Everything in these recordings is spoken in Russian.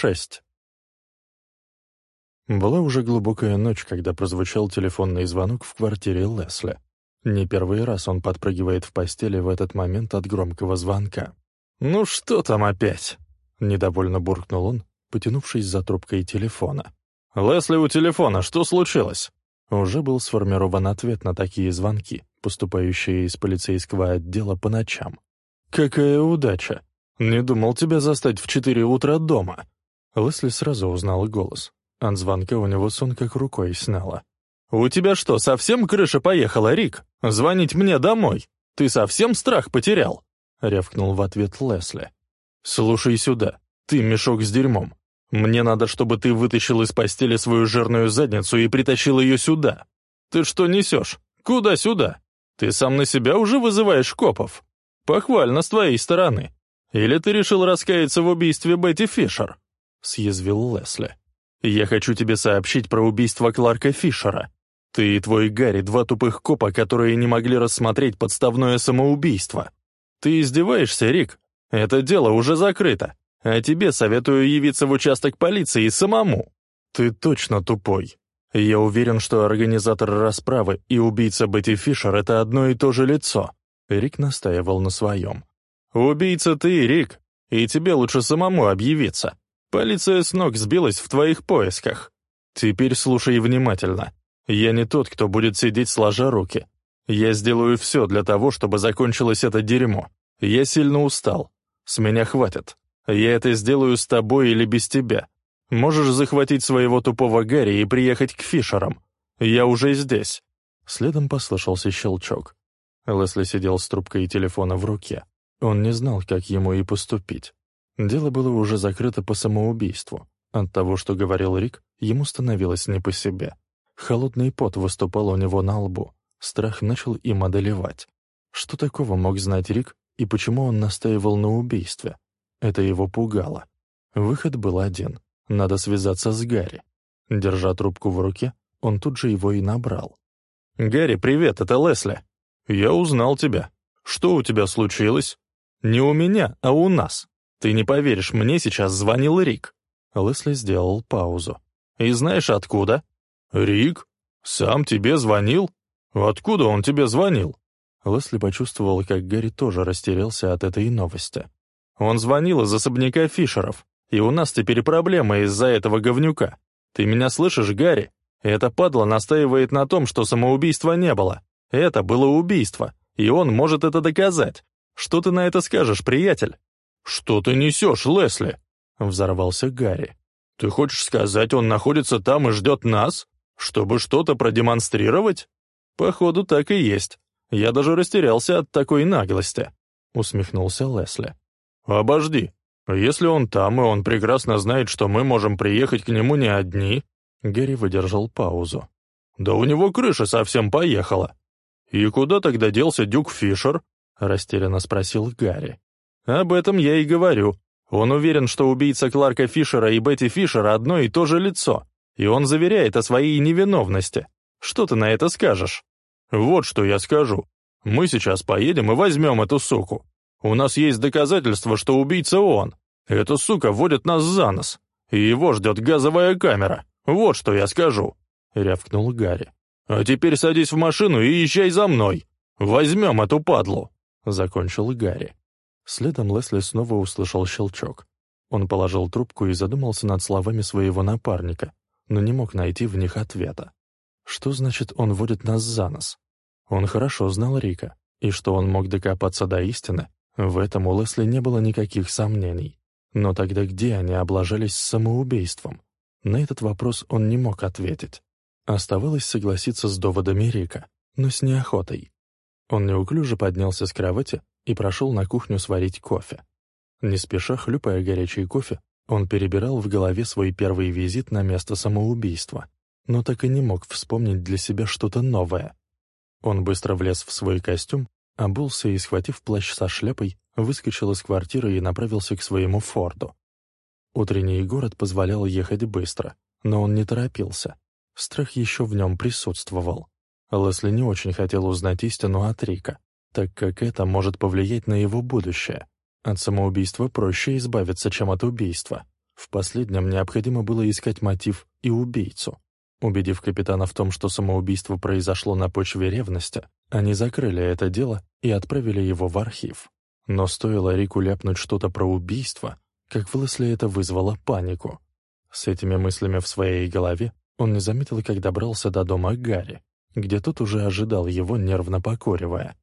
6. Была уже глубокая ночь, когда прозвучал телефонный звонок в квартире Лесли. Не первый раз он подпрыгивает в постели в этот момент от громкого звонка. «Ну что там опять?» — недовольно буркнул он, потянувшись за трубкой телефона. «Лесли у телефона, что случилось?» Уже был сформирован ответ на такие звонки, поступающие из полицейского отдела по ночам. «Какая удача! Не думал тебя застать в четыре утра дома!» Лесли сразу узнала голос. От звонка у него сон как рукой сняла. «У тебя что, совсем крыша поехала, Рик? Звонить мне домой? Ты совсем страх потерял?» — рявкнул в ответ Лесли. «Слушай сюда, ты мешок с дерьмом. Мне надо, чтобы ты вытащил из постели свою жирную задницу и притащил ее сюда. Ты что несешь? Куда сюда? Ты сам на себя уже вызываешь копов? Похвально с твоей стороны. Или ты решил раскаяться в убийстве Бетти Фишер?» — съязвил Лесли. «Я хочу тебе сообщить про убийство Кларка Фишера. Ты и твой Гарри — два тупых копа, которые не могли рассмотреть подставное самоубийство. Ты издеваешься, Рик? Это дело уже закрыто. А тебе советую явиться в участок полиции самому. Ты точно тупой. Я уверен, что организатор расправы и убийца Бетти Фишер — это одно и то же лицо. Рик настаивал на своем. Убийца ты, Рик, и тебе лучше самому объявиться. Полиция с ног сбилась в твоих поисках. Теперь слушай внимательно. Я не тот, кто будет сидеть сложа руки. Я сделаю все для того, чтобы закончилось это дерьмо. Я сильно устал. С меня хватит. Я это сделаю с тобой или без тебя. Можешь захватить своего тупого Гарри и приехать к Фишерам. Я уже здесь». Следом послышался щелчок. Лесли сидел с трубкой телефона в руке. Он не знал, как ему и поступить. Дело было уже закрыто по самоубийству. От того, что говорил Рик, ему становилось не по себе. Холодный пот выступал у него на лбу. Страх начал им одолевать. Что такого мог знать Рик, и почему он настаивал на убийстве? Это его пугало. Выход был один. Надо связаться с Гарри. Держа трубку в руке, он тут же его и набрал. «Гарри, привет, это Лесли. Я узнал тебя. Что у тебя случилось? Не у меня, а у нас. Ты не поверишь, мне сейчас звонил Рик». Лесли сделал паузу. «И знаешь, откуда?» «Рик? Сам тебе звонил? Откуда он тебе звонил?» Лесли почувствовал, как Гарри тоже растерялся от этой новости. Он звонил из особняка Фишеров, и у нас теперь проблемы из-за этого говнюка. Ты меня слышишь, Гарри? Это падла настаивает на том, что самоубийства не было. Это было убийство, и он может это доказать. Что ты на это скажешь, приятель?» «Что ты несешь, Лесли?» — взорвался Гарри. «Ты хочешь сказать, он находится там и ждет нас, чтобы что-то продемонстрировать?» «Походу, так и есть. Я даже растерялся от такой наглости», — усмехнулся Лесли. «Обожди. Если он там, и он прекрасно знает, что мы можем приехать к нему не одни...» Гэри выдержал паузу. «Да у него крыша совсем поехала». «И куда тогда делся Дюк Фишер?» — растерянно спросил Гарри. «Об этом я и говорю. Он уверен, что убийца Кларка Фишера и Бетти Фишера одно и то же лицо, и он заверяет о своей невиновности. Что ты на это скажешь?» «Вот что я скажу. Мы сейчас поедем и возьмем эту суку. У нас есть доказательства, что убийца он. Эта сука водит нас за нос. И его ждет газовая камера. Вот что я скажу», — рявкнул Гарри. «А теперь садись в машину и езжай за мной. Возьмем эту падлу», — закончил Гарри. Следом Лесли снова услышал щелчок. Он положил трубку и задумался над словами своего напарника, но не мог найти в них ответа. Что значит «он водит нас за нос»? Он хорошо знал Рика, и что он мог докопаться до истины, в этом у Лесли не было никаких сомнений. Но тогда где они облажались самоубийством? На этот вопрос он не мог ответить. Оставалось согласиться с доводами Рика, но с неохотой. Он неуклюже поднялся с кровати и прошел на кухню сварить кофе. Не спеша хлюпая горячий кофе, он перебирал в голове свой первый визит на место самоубийства, но так и не мог вспомнить для себя что-то новое. Он быстро влез в свой костюм Обулся и, схватив плащ со шляпой, выскочил из квартиры и направился к своему форду. Утренний город позволял ехать быстро, но он не торопился. Страх еще в нем присутствовал. Лесли не очень хотел узнать истину от Рика, так как это может повлиять на его будущее. От самоубийства проще избавиться, чем от убийства. В последнем необходимо было искать мотив и убийцу. Убедив капитана в том, что самоубийство произошло на почве ревности, они закрыли это дело и отправили его в архив. Но стоило Рику ляпнуть что-то про убийство, как в Лесли это вызвало панику. С этими мыслями в своей голове он не заметил, как добрался до дома Гарри, где тот уже ожидал его, нервно покоривая.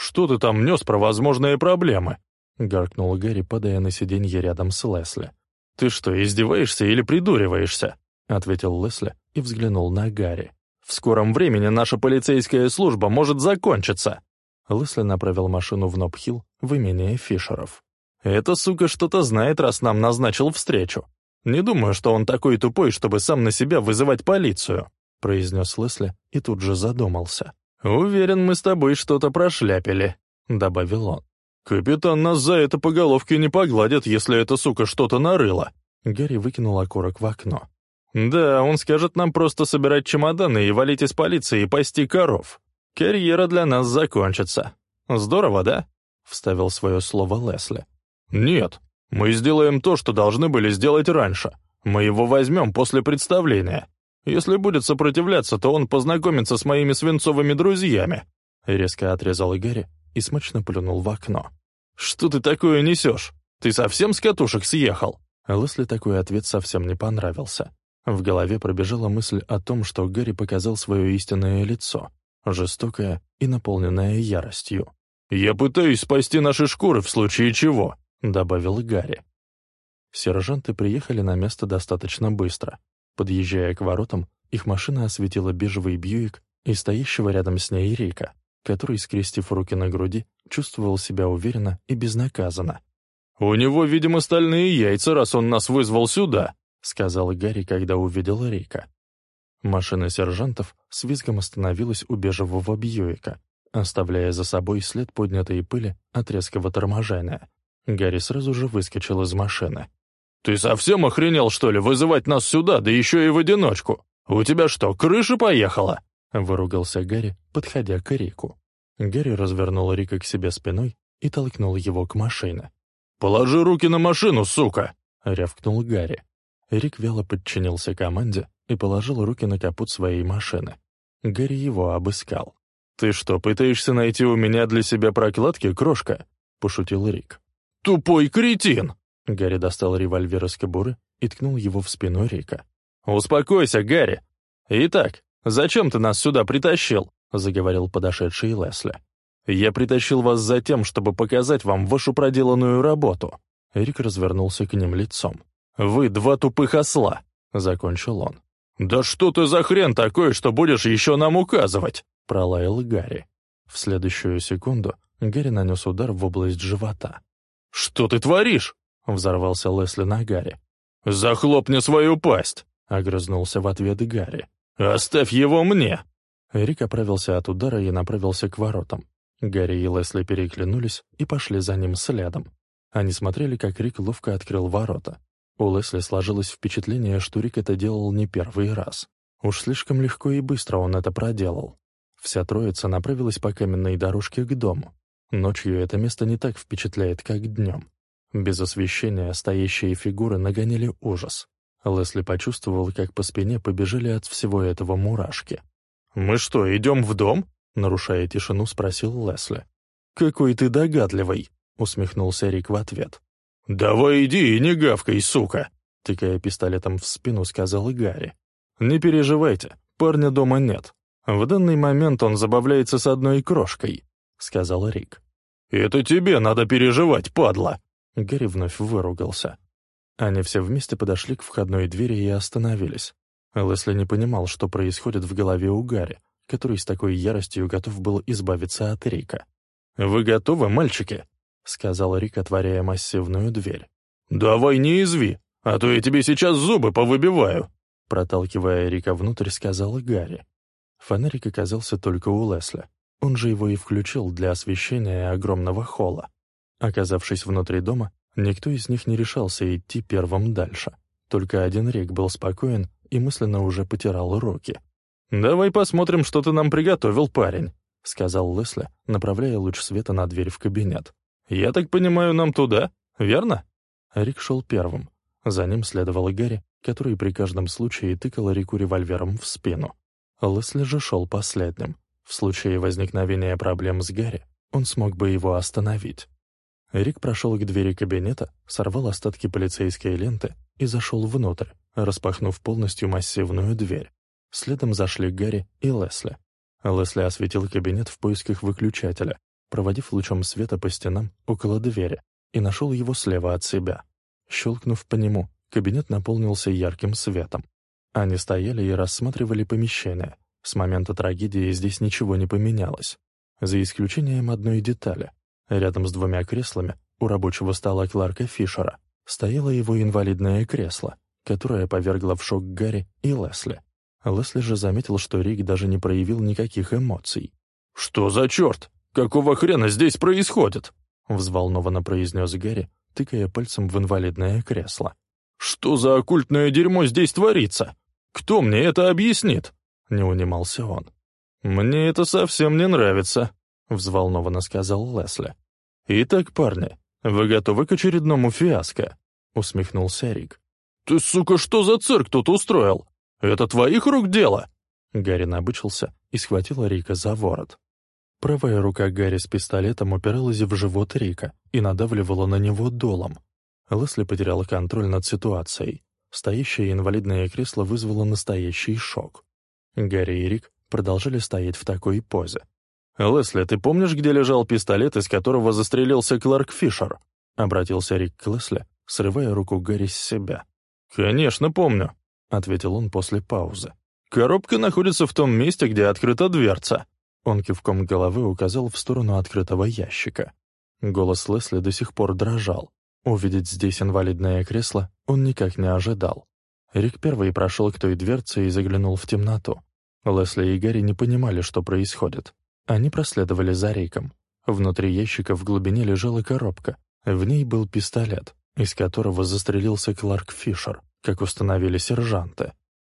«Что ты там нес про возможные проблемы?» — гаркнул Гарри, падая на сиденье рядом с Лесли. «Ты что, издеваешься или придуриваешься?» — ответил Лесли и взглянул на Гарри. «В скором времени наша полицейская служба может закончиться!» Лесли направил машину в Нобхилл в имение Фишеров. «Эта сука что-то знает, раз нам назначил встречу. Не думаю, что он такой тупой, чтобы сам на себя вызывать полицию», — произнес Лесли и тут же задумался. «Уверен, мы с тобой что-то прошляпили», — добавил он. «Капитан нас за это по головке не погладит, если эта сука что-то нарыла». Гарри выкинул окурок в окно. «Да, он скажет нам просто собирать чемоданы и валить из полиции и пасти коров. Карьера для нас закончится. Здорово, да?» — вставил свое слово Лесли. «Нет, мы сделаем то, что должны были сделать раньше. Мы его возьмем после представления. Если будет сопротивляться, то он познакомится с моими свинцовыми друзьями». Резко отрезал Гарри и смачно плюнул в окно. «Что ты такое несешь? Ты совсем с катушек съехал?» Лесли такой ответ совсем не понравился. В голове пробежала мысль о том, что Гарри показал свое истинное лицо, жестокое и наполненное яростью. «Я пытаюсь спасти наши шкуры в случае чего», — добавил Гарри. Сержанты приехали на место достаточно быстро. Подъезжая к воротам, их машина осветила бежевый Бьюик и стоящего рядом с ней Рика который, скрестив руки на груди, чувствовал себя уверенно и безнаказанно. «У него, видимо, стальные яйца, раз он нас вызвал сюда», — сказал Гарри, когда увидел Рика. Машина сержантов с визгом остановилась у бежевого Бьюика, оставляя за собой след поднятой пыли от резкого торможения. Гарри сразу же выскочил из машины. «Ты совсем охренел, что ли, вызывать нас сюда, да еще и в одиночку? У тебя что, крыша поехала?» — выругался Гарри, подходя к Рику. Гарри развернул Рика к себе спиной и толкнул его к машине. «Положи руки на машину, сука!» — рявкнул Гарри. Рик вяло подчинился команде и положил руки на капот своей машины. Гарри его обыскал. «Ты что, пытаешься найти у меня для себя прокладки, крошка?» — пошутил Рик. «Тупой кретин!» Гарри достал револьвер из кобуры и ткнул его в спину Рика. «Успокойся, Гарри! Итак, «Зачем ты нас сюда притащил?» — заговорил подошедший Лесли. «Я притащил вас за тем, чтобы показать вам вашу проделанную работу». Эрик развернулся к ним лицом. «Вы два тупых осла», — закончил он. «Да что ты за хрен такой, что будешь еще нам указывать?» — пролаял Гарри. В следующую секунду Гарри нанес удар в область живота. «Что ты творишь?» — взорвался Лесли на Гарри. «Захлопни свою пасть!» — огрызнулся в ответ Гарри. «Оставь его мне!» Рик оправился от удара и направился к воротам. Гарри и Лесли переглянулись и пошли за ним следом. Они смотрели, как Рик ловко открыл ворота. У Лесли сложилось впечатление, что Рик это делал не первый раз. Уж слишком легко и быстро он это проделал. Вся троица направилась по каменной дорожке к дому. Ночью это место не так впечатляет, как днем. Без освещения стоящие фигуры нагоняли ужас. Лесли почувствовал, как по спине побежали от всего этого мурашки. «Мы что, идем в дом?» — нарушая тишину, спросил Лесли. «Какой ты догадливый!» — усмехнулся Рик в ответ. «Давай иди и не гавкай, сука!» — тыкая пистолетом в спину, сказал Гарри. «Не переживайте, парня дома нет. В данный момент он забавляется с одной крошкой», — сказал Рик. «Это тебе надо переживать, падла!» Гарри вновь выругался. Они все вместе подошли к входной двери и остановились. Лесли не понимал, что происходит в голове у Гарри, который с такой яростью готов был избавиться от Рика. «Вы готовы, мальчики?» — сказал Рик, отворяя массивную дверь. «Давай не изви, а то я тебе сейчас зубы повыбиваю!» Проталкивая Рика внутрь, сказал Гарри. Фонарик оказался только у Лесли. Он же его и включил для освещения огромного холла. Оказавшись внутри дома, Никто из них не решался идти первым дальше. Только один Рик был спокоен и мысленно уже потирал руки. «Давай посмотрим, что ты нам приготовил, парень», — сказал Лесли, направляя луч света на дверь в кабинет. «Я так понимаю, нам туда, верно?» Рик шел первым. За ним следовал Гарри, который при каждом случае тыкал Рику револьвером в спину. Лесли же шел последним. В случае возникновения проблем с Гарри, он смог бы его остановить. Рик прошел к двери кабинета, сорвал остатки полицейской ленты и зашел внутрь, распахнув полностью массивную дверь. Следом зашли Гарри и Лесли. Лесли осветил кабинет в поисках выключателя, проводив лучом света по стенам около двери, и нашел его слева от себя. Щелкнув по нему, кабинет наполнился ярким светом. Они стояли и рассматривали помещение. С момента трагедии здесь ничего не поменялось. За исключением одной детали. Рядом с двумя креслами у рабочего стола Кларка Фишера стояло его инвалидное кресло, которое повергло в шок Гарри и Лесли. Лесли же заметил, что Рик даже не проявил никаких эмоций. «Что за черт? Какого хрена здесь происходит?» взволнованно произнес Гарри, тыкая пальцем в инвалидное кресло. «Что за оккультное дерьмо здесь творится? Кто мне это объяснит?» Не унимался он. «Мне это совсем не нравится», — взволнованно сказал Лесли. «Итак, парни, вы готовы к очередному фиаско?» — усмехнулся Рик. «Ты, сука, что за цирк тут устроил? Это твоих рук дело?» Гарри набычился и схватил Рика за ворот. Правая рука Гарри с пистолетом упиралась в живот Рика и надавливала на него долом. Лесли потеряла контроль над ситуацией. Стоящее инвалидное кресло вызвало настоящий шок. Гарри и Рик продолжали стоять в такой позе. «Лесли, ты помнишь, где лежал пистолет, из которого застрелился Кларк Фишер?» — обратился Рик к Лесли, срывая руку Гарри с себя. «Конечно, помню», — ответил он после паузы. «Коробка находится в том месте, где открыта дверца». Он кивком головы указал в сторону открытого ящика. Голос Лесли до сих пор дрожал. Увидеть здесь инвалидное кресло он никак не ожидал. Рик первый прошел к той дверце и заглянул в темноту. Лесли и Гарри не понимали, что происходит. Они проследовали за Риком. Внутри ящика в глубине лежала коробка. В ней был пистолет, из которого застрелился Кларк Фишер, как установили сержанты.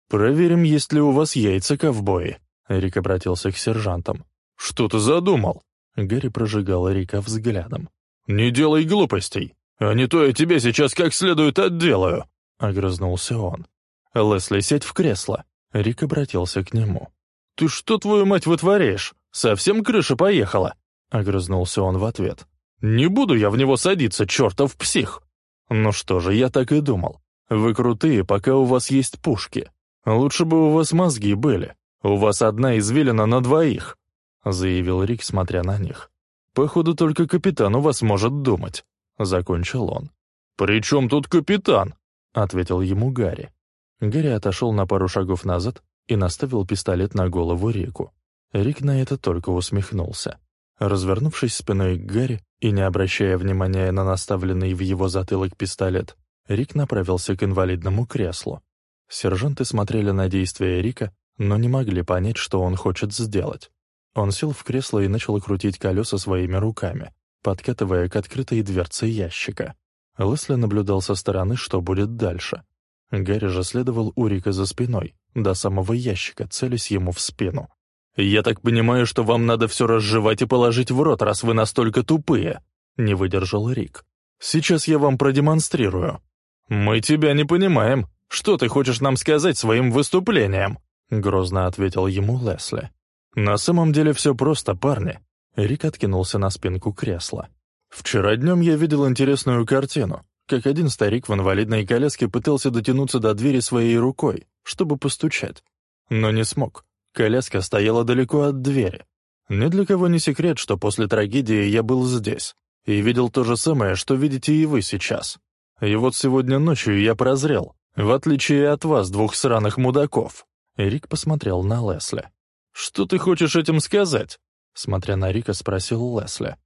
«Проверим, есть ли у вас яйца, ковбои», Рик обратился к сержантам. «Что ты задумал?» Гарри прожигал Рика взглядом. «Не делай глупостей, а не то я тебя сейчас как следует отделаю!» Огрызнулся он. «Лесли, сядь в кресло!» Рик обратился к нему. «Ты что, твою мать, вытворяешь? Совсем крыша поехала?» Огрызнулся он в ответ. «Не буду я в него садиться, чертов псих!» «Ну что же, я так и думал. Вы крутые, пока у вас есть пушки. Лучше бы у вас мозги были. «У вас одна извилина на двоих», — заявил Рик, смотря на них. «Походу, только капитан у вас может думать», — закончил он. «При чем тут капитан?» — ответил ему Гарри. Гарри отошел на пару шагов назад и наставил пистолет на голову Рику. Рик на это только усмехнулся. Развернувшись спиной к Гарри и не обращая внимания на наставленный в его затылок пистолет, Рик направился к инвалидному креслу. Сержанты смотрели на действия Рика но не могли понять, что он хочет сделать. Он сел в кресло и начал крутить колеса своими руками, подкатывая к открытой дверце ящика. Лесли наблюдал со стороны, что будет дальше. Гарри же следовал у Рика за спиной, до самого ящика, целясь ему в спину. «Я так понимаю, что вам надо все разжевать и положить в рот, раз вы настолько тупые», — не выдержал Рик. «Сейчас я вам продемонстрирую». «Мы тебя не понимаем. Что ты хочешь нам сказать своим выступлением?» — грозно ответил ему Лесли. «На самом деле все просто, парни». Рик откинулся на спинку кресла. «Вчера днем я видел интересную картину, как один старик в инвалидной коляске пытался дотянуться до двери своей рукой, чтобы постучать. Но не смог. Коляска стояла далеко от двери. Ни для кого не секрет, что после трагедии я был здесь и видел то же самое, что видите и вы сейчас. И вот сегодня ночью я прозрел, в отличие от вас, двух сраных мудаков. Рик посмотрел на Лесли. «Что ты хочешь этим сказать?» Смотря на Рика, спросил Лесли.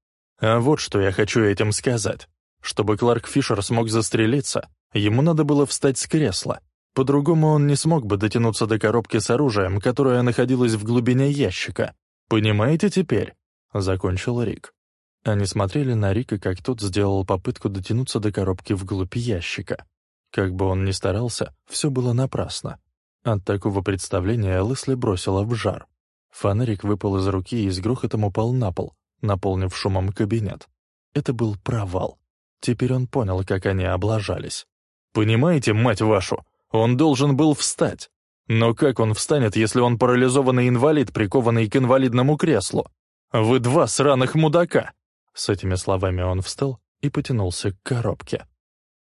«А вот что я хочу этим сказать. Чтобы Кларк Фишер смог застрелиться, ему надо было встать с кресла. По-другому он не смог бы дотянуться до коробки с оружием, которая находилась в глубине ящика. Понимаете теперь?» Закончил Рик. Они смотрели на Рика, как тот сделал попытку дотянуться до коробки вглубь ящика. Как бы он ни старался, все было напрасно. От такого представления Лесли бросила в жар. Фонарик выпал из руки и с грохотом упал на пол, наполнив шумом кабинет. Это был провал. Теперь он понял, как они облажались. Понимаете, мать вашу, он должен был встать. Но как он встанет, если он парализованный инвалид, прикованный к инвалидному креслу? Вы два сраных мудака!» С этими словами он встал и потянулся к коробке.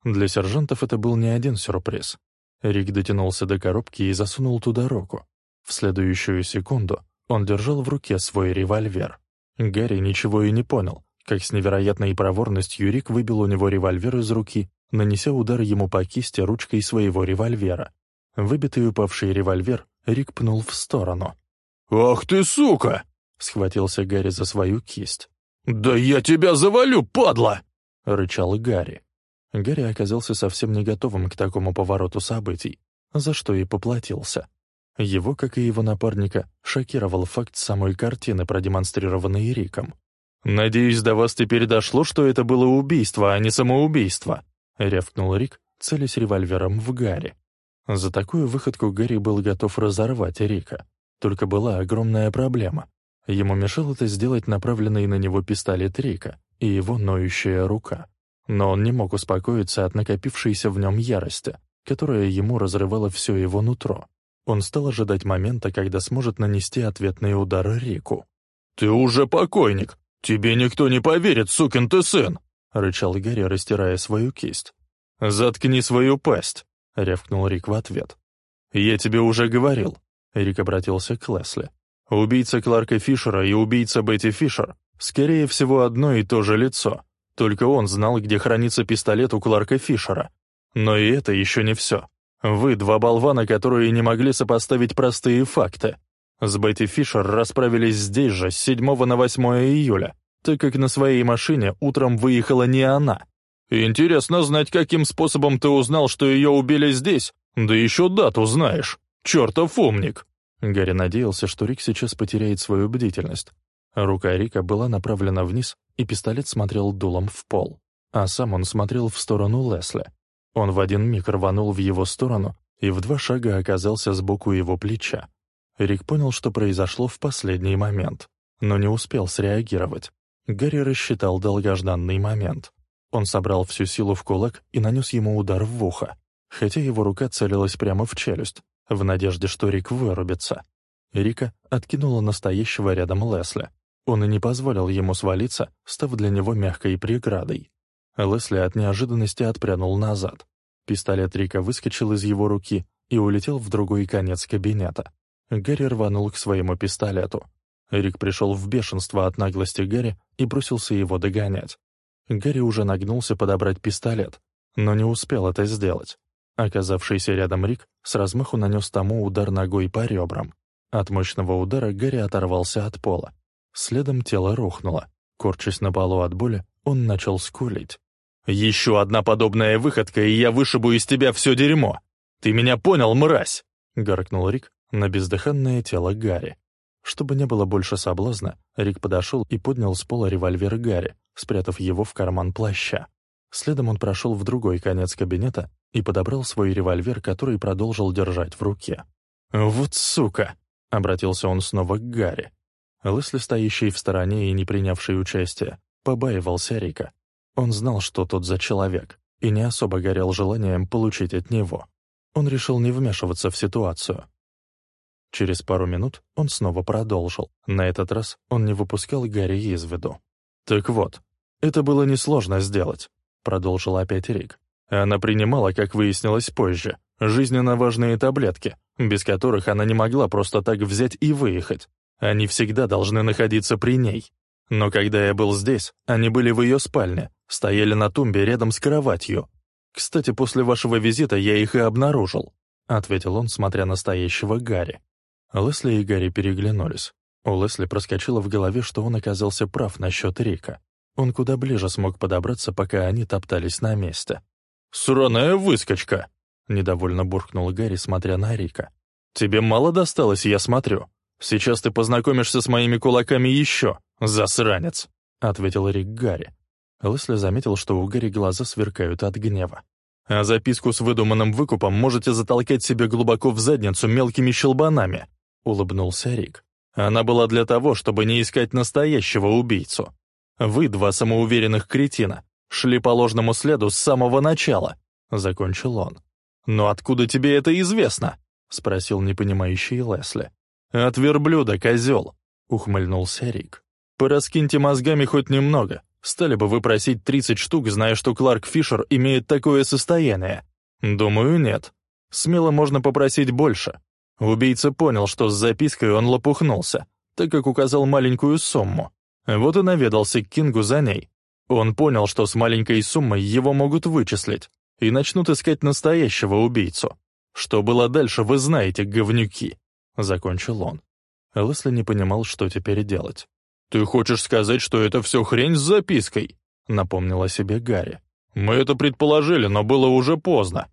Для сержантов это был не один сюрприз. Рик дотянулся до коробки и засунул туда руку. В следующую секунду он держал в руке свой револьвер. Гарри ничего и не понял, как с невероятной проворностью Рик выбил у него револьвер из руки, нанеся удар ему по кисти ручкой своего револьвера. Выбитый упавший револьвер Рик пнул в сторону. «Ах ты, сука!» — схватился Гарри за свою кисть. «Да я тебя завалю, падла!» — рычал Гарри. Гарри оказался совсем не готовым к такому повороту событий, за что и поплатился. Его, как и его напарника, шокировал факт самой картины, продемонстрированной Риком. «Надеюсь, до вас теперь дошло, что это было убийство, а не самоубийство», — рявкнул Рик, целясь револьвером в Гарри. За такую выходку Гарри был готов разорвать Рика. Только была огромная проблема. Ему мешал это сделать направленный на него пистолет Рика и его ноющая рука. Но он не мог успокоиться от накопившейся в нем ярости, которая ему разрывала все его нутро. Он стал ожидать момента, когда сможет нанести ответный удар Рику. «Ты уже покойник! Тебе никто не поверит, сукин ты сын!» — рычал Гарри, растирая свою кисть. «Заткни свою пасть!» — рявкнул Рик в ответ. «Я тебе уже говорил», — Рик обратился к Лесли. «Убийца Кларка Фишера и убийца Бетти Фишер, скорее всего, одно и то же лицо. Только он знал, где хранится пистолет у Кларка Фишера. Но и это еще не все. Вы два болвана, которые не могли сопоставить простые факты. С Бетти Фишер расправились здесь же, с 7 на 8 июля, так как на своей машине утром выехала не она. Интересно знать, каким способом ты узнал, что ее убили здесь, да еще дату знаешь. Чертов умник!» Гарри надеялся, что Рик сейчас потеряет свою бдительность. Рука Рика была направлена вниз, и пистолет смотрел дулом в пол. А сам он смотрел в сторону Лесли. Он в один миг рванул в его сторону и в два шага оказался сбоку его плеча. Рик понял, что произошло в последний момент, но не успел среагировать. Гарри рассчитал долгожданный момент. Он собрал всю силу в кулак и нанес ему удар в ухо, хотя его рука целилась прямо в челюсть, в надежде, что Рик вырубится. Рика откинула настоящего рядом Лесли. Он и не позволил ему свалиться, став для него мягкой преградой. Лесли от неожиданности отпрянул назад. Пистолет Рика выскочил из его руки и улетел в другой конец кабинета. Гарри рванул к своему пистолету. Рик пришел в бешенство от наглости Гарри и бросился его догонять. Гарри уже нагнулся подобрать пистолет, но не успел это сделать. Оказавшийся рядом Рик с размаху нанес тому удар ногой по ребрам. От мощного удара Гарри оторвался от пола. Следом тело рухнуло. Корчась на полу от боли, он начал скулить. «Еще одна подобная выходка, и я вышибу из тебя все дерьмо! Ты меня понял, мразь!» — гаркнул Рик на бездыханное тело Гарри. Чтобы не было больше соблазна, Рик подошел и поднял с пола револьвер Гарри, спрятав его в карман плаща. Следом он прошел в другой конец кабинета и подобрал свой револьвер, который продолжил держать в руке. «Вот сука!» — обратился он снова к Гарри. Лысли, стоящий в стороне и не принявший участия, побаивался Рика. Он знал, что тот за человек, и не особо горел желанием получить от него. Он решил не вмешиваться в ситуацию. Через пару минут он снова продолжил. На этот раз он не выпускал Гарри из виду. «Так вот, это было несложно сделать», — продолжил опять Рик. Она принимала, как выяснилось позже, жизненно важные таблетки, без которых она не могла просто так взять и выехать. Они всегда должны находиться при ней. Но когда я был здесь, они были в ее спальне, стояли на тумбе рядом с кроватью. Кстати, после вашего визита я их и обнаружил», — ответил он, смотря на стоящего Гарри. Лесли и Гарри переглянулись. У Лесли проскочило в голове, что он оказался прав насчет Рика. Он куда ближе смог подобраться, пока они топтались на месте. «Сраная выскочка!» — недовольно буркнул Гарри, смотря на Рика. «Тебе мало досталось, я смотрю. Сейчас ты познакомишься с моими кулаками еще, засранец!» — ответил Рик Гарри. Лесли заметил, что у Гарри глаза сверкают от гнева. «А записку с выдуманным выкупом можете затолкать себе глубоко в задницу мелкими щелбанами», — улыбнулся Рик. «Она была для того, чтобы не искать настоящего убийцу. Вы, два самоуверенных кретина, шли по ложному следу с самого начала. — закончил он. «Но откуда тебе это известно?» — спросил непонимающий Лесли. «От верблюда, козел!» — ухмыльнулся Рик. «Пораскиньте мозгами хоть немного. Стали бы вы просить 30 штук, зная, что Кларк Фишер имеет такое состояние? Думаю, нет. Смело можно попросить больше. Убийца понял, что с запиской он лопухнулся, так как указал маленькую сумму. Вот и наведался к Кингу за ней. Он понял, что с маленькой суммой его могут вычислить и начнут искать настоящего убийцу. Что было дальше, вы знаете, говнюки», — закончил он. Лесли не понимал, что теперь делать. «Ты хочешь сказать, что это все хрень с запиской?» — напомнил о себе Гарри. «Мы это предположили, но было уже поздно».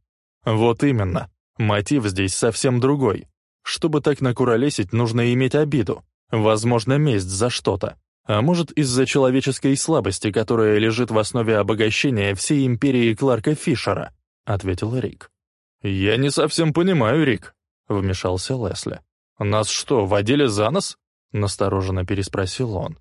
«Вот именно. Мотив здесь совсем другой. Чтобы так накуролесить, нужно иметь обиду. Возможно, месть за что-то. А может, из-за человеческой слабости, которая лежит в основе обогащения всей империи Кларка Фишера», — ответил Рик. «Я не совсем понимаю, Рик», — вмешался Лесли. «Нас что, водили за нос?» — настороженно переспросил он.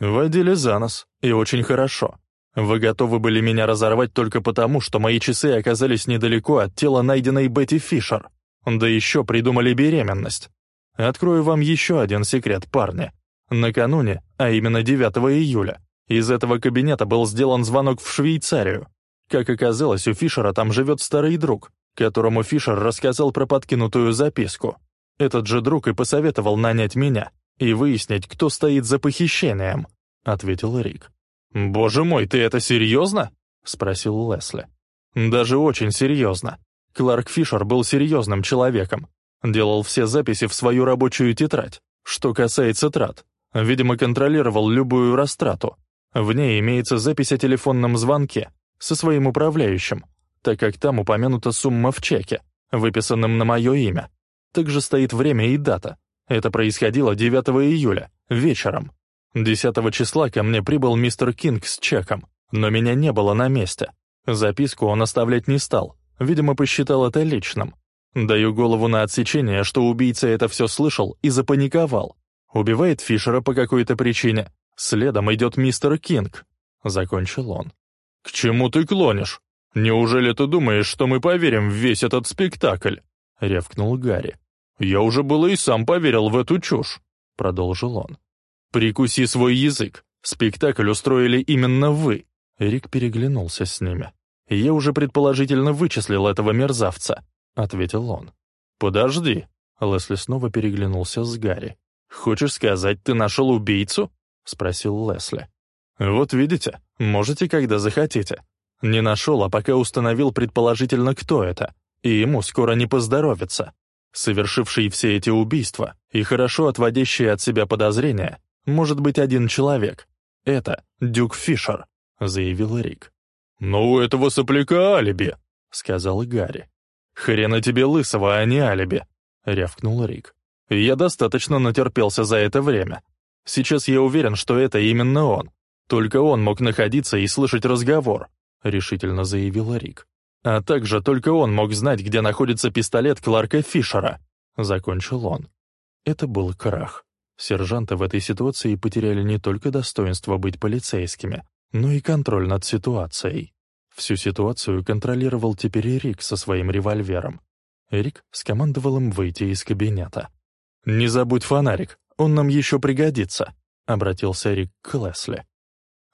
«Водили за нос, и очень хорошо. Вы готовы были меня разорвать только потому, что мои часы оказались недалеко от тела найденной Бетти Фишер. Да еще придумали беременность. Открою вам еще один секрет, парни. Накануне, а именно 9 июля, из этого кабинета был сделан звонок в Швейцарию. Как оказалось, у Фишера там живет старый друг, которому Фишер рассказал про подкинутую записку. Этот же друг и посоветовал нанять меня и выяснить, кто стоит за похищением», — ответил Рик. «Боже мой, ты это серьезно?» — спросил Лесли. «Даже очень серьезно. Кларк Фишер был серьезным человеком. Делал все записи в свою рабочую тетрадь. Что касается трат, видимо, контролировал любую растрату. В ней имеется запись о телефонном звонке со своим управляющим, так как там упомянута сумма в чеке, выписанном на мое имя. Также стоит время и дата. Это происходило 9 июля, вечером. 10 числа ко мне прибыл мистер Кинг с чеком, но меня не было на месте. Записку он оставлять не стал, видимо, посчитал это личным. Даю голову на отсечение, что убийца это все слышал и запаниковал. Убивает Фишера по какой-то причине. Следом идет мистер Кинг. Закончил он. «К чему ты клонишь? Неужели ты думаешь, что мы поверим в весь этот спектакль?» — ревкнул Гарри. «Я уже было и сам поверил в эту чушь», — продолжил он. «Прикуси свой язык. Спектакль устроили именно вы». Рик переглянулся с ними. «Я уже предположительно вычислил этого мерзавца», — ответил он. «Подожди». Лесли снова переглянулся с Гарри. «Хочешь сказать, ты нашел убийцу?» — спросил Лесли. «Вот видите, можете, когда захотите. Не нашел, а пока установил предположительно, кто это, и ему скоро не поздоровится. Совершивший все эти убийства и хорошо отводящий от себя подозрения может быть один человек. Это Дюк Фишер», — заявил Рик. «Но у этого сопляка алиби», — сказал Гарри. «Хрена тебе лысого, а не алиби», — рявкнул Рик. «Я достаточно натерпелся за это время. Сейчас я уверен, что это именно он. Только он мог находиться и слышать разговор», — решительно заявил Рик. А также только он мог знать, где находится пистолет Кларка Фишера. Закончил он. Это был крах. Сержанты в этой ситуации потеряли не только достоинство быть полицейскими, но и контроль над ситуацией. Всю ситуацию контролировал теперь Рик со своим револьвером. Рик скомандовал им выйти из кабинета. «Не забудь фонарик, он нам еще пригодится», — обратился Рик к Лесли.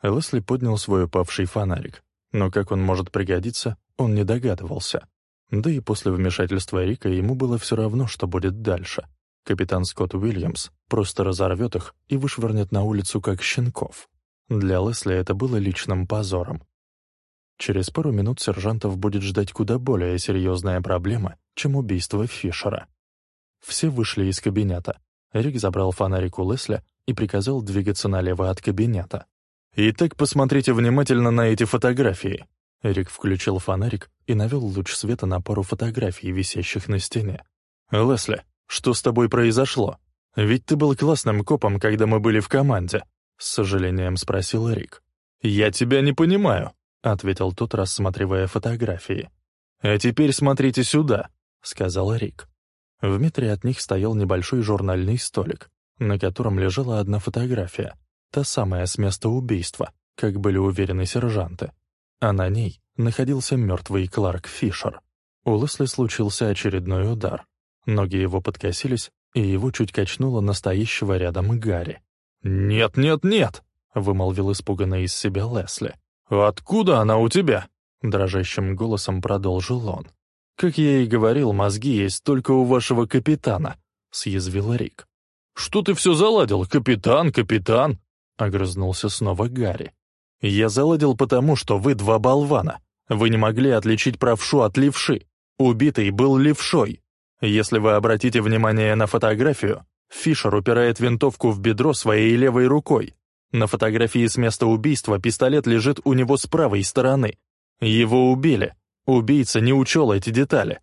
Лесли поднял свой упавший фонарик, но как он может пригодиться, он не догадывался. Да и после вмешательства Рика ему было все равно, что будет дальше. Капитан Скотт Уильямс просто разорвет их и вышвырнет на улицу как щенков. Для Лесли это было личным позором. Через пару минут сержантов будет ждать куда более серьезная проблема, чем убийство Фишера. Все вышли из кабинета. Рик забрал фонарик у Лесли и приказал двигаться налево от кабинета. «Итак, посмотрите внимательно на эти фотографии», Эрик включил фонарик и навел луч света на пару фотографий, висящих на стене. «Лесли, что с тобой произошло? Ведь ты был классным копом, когда мы были в команде», — с сожалением спросил Эрик. «Я тебя не понимаю», — ответил тот, рассматривая фотографии. «А теперь смотрите сюда», — сказал Рик. В метре от них стоял небольшой журнальный столик, на котором лежала одна фотография, та самая с места убийства, как были уверены сержанты. а на ней находился мертвый Кларк Фишер. У Лесли случился очередной удар. Ноги его подкосились, и его чуть качнуло настоящего рядом Гарри. «Нет, нет, нет!» — вымолвил испуганно из себя Лесли. «Откуда она у тебя?» — дрожащим голосом продолжил он. «Как я и говорил, мозги есть только у вашего капитана», — съязвил Рик. «Что ты все заладил, капитан, капитан?» — огрызнулся снова Гарри. «Я заладил потому, что вы два болвана. Вы не могли отличить правшу от левши. Убитый был левшой. Если вы обратите внимание на фотографию, Фишер упирает винтовку в бедро своей левой рукой. На фотографии с места убийства пистолет лежит у него с правой стороны. Его убили. Убийца не учел эти детали.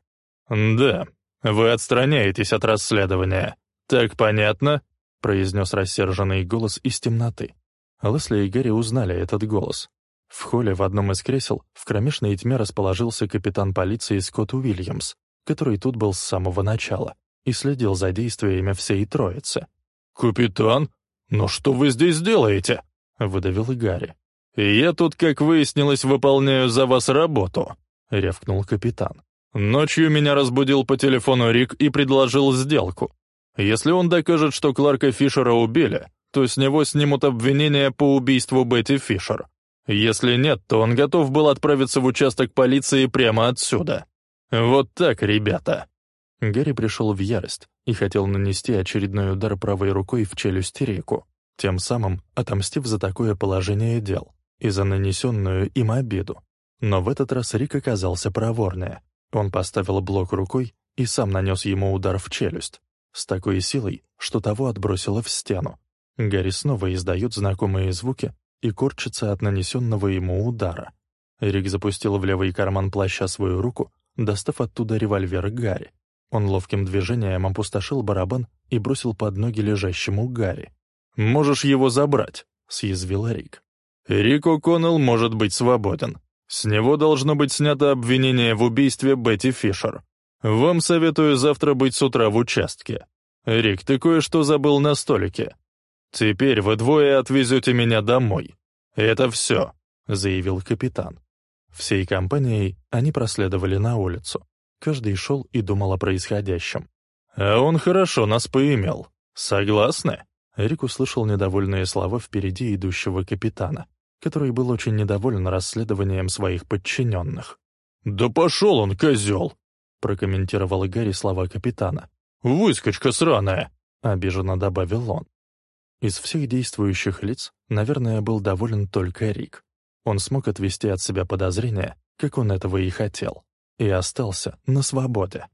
«Да, вы отстраняетесь от расследования. Так понятно?» произнес рассерженный голос из темноты. Лесли и Гэри узнали этот голос. В холле в одном из кресел в кромешной тьме расположился капитан полиции Скотт Уильямс, который тут был с самого начала и следил за действиями всей троицы. «Капитан, но что вы здесь делаете?» — выдавил Гарри. «Я тут, как выяснилось, выполняю за вас работу», — рявкнул капитан. «Ночью меня разбудил по телефону Рик и предложил сделку. Если он докажет, что Кларка Фишера убили, то с него снимут обвинение по убийству Бетти Фишер. Если нет, то он готов был отправиться в участок полиции прямо отсюда. Вот так, ребята». Гарри пришел в ярость и хотел нанести очередной удар правой рукой в челюсть Рику, тем самым отомстив за такое положение дел и за нанесенную им обиду. Но в этот раз Рик оказался проворнее. Он поставил блок рукой и сам нанес ему удар в челюсть, с такой силой, что того отбросило в стену. Гарри снова издает знакомые звуки и корчится от нанесенного ему удара. Рик запустил в левый карман плаща свою руку достав оттуда револьвер Гарри. Он ловким движением опустошил барабан и бросил под ноги лежащему Гарри. «Можешь его забрать», — съязвил Рик. «Рик О'Коннелл может быть свободен. С него должно быть снято обвинение в убийстве Бетти Фишер. Вам советую завтра быть с утра в участке. Рик, ты кое-что забыл на столике. Теперь вы двое отвезете меня домой. Это все», — заявил капитан. Всей компанией они проследовали на улицу. Каждый шел и думал о происходящем. «А он хорошо нас поимел. Согласны?» Эрик услышал недовольные слова впереди идущего капитана, который был очень недоволен расследованием своих подчиненных. «Да пошел он, козел!» — прокомментировал Гарри слова капитана. «Выскочка сраная!» — обиженно добавил он. Из всех действующих лиц, наверное, был доволен только Рик. Он смог отвести от себя подозрения, как он этого и хотел, и остался на свободе.